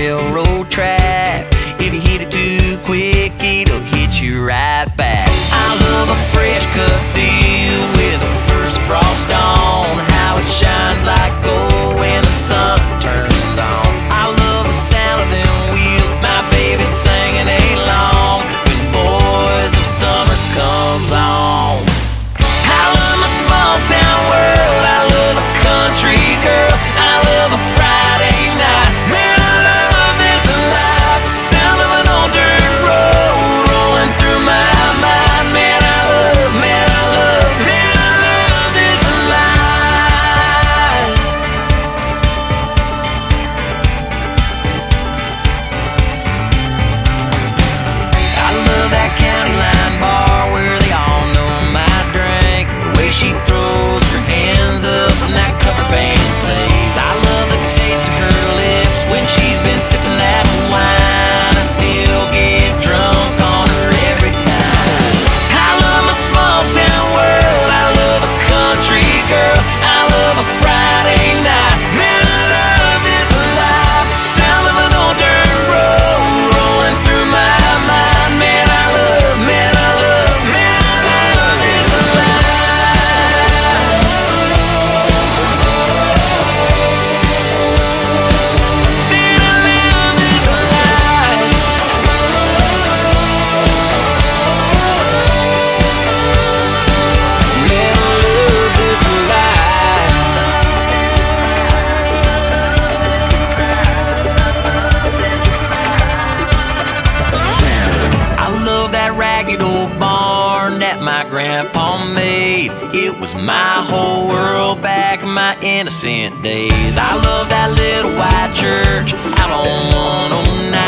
railroad track. If you hit it too quick, it'll hit you right back. ragged old barn that my grandpa made. It was my whole world back in my innocent days. I love that little white church out on 109.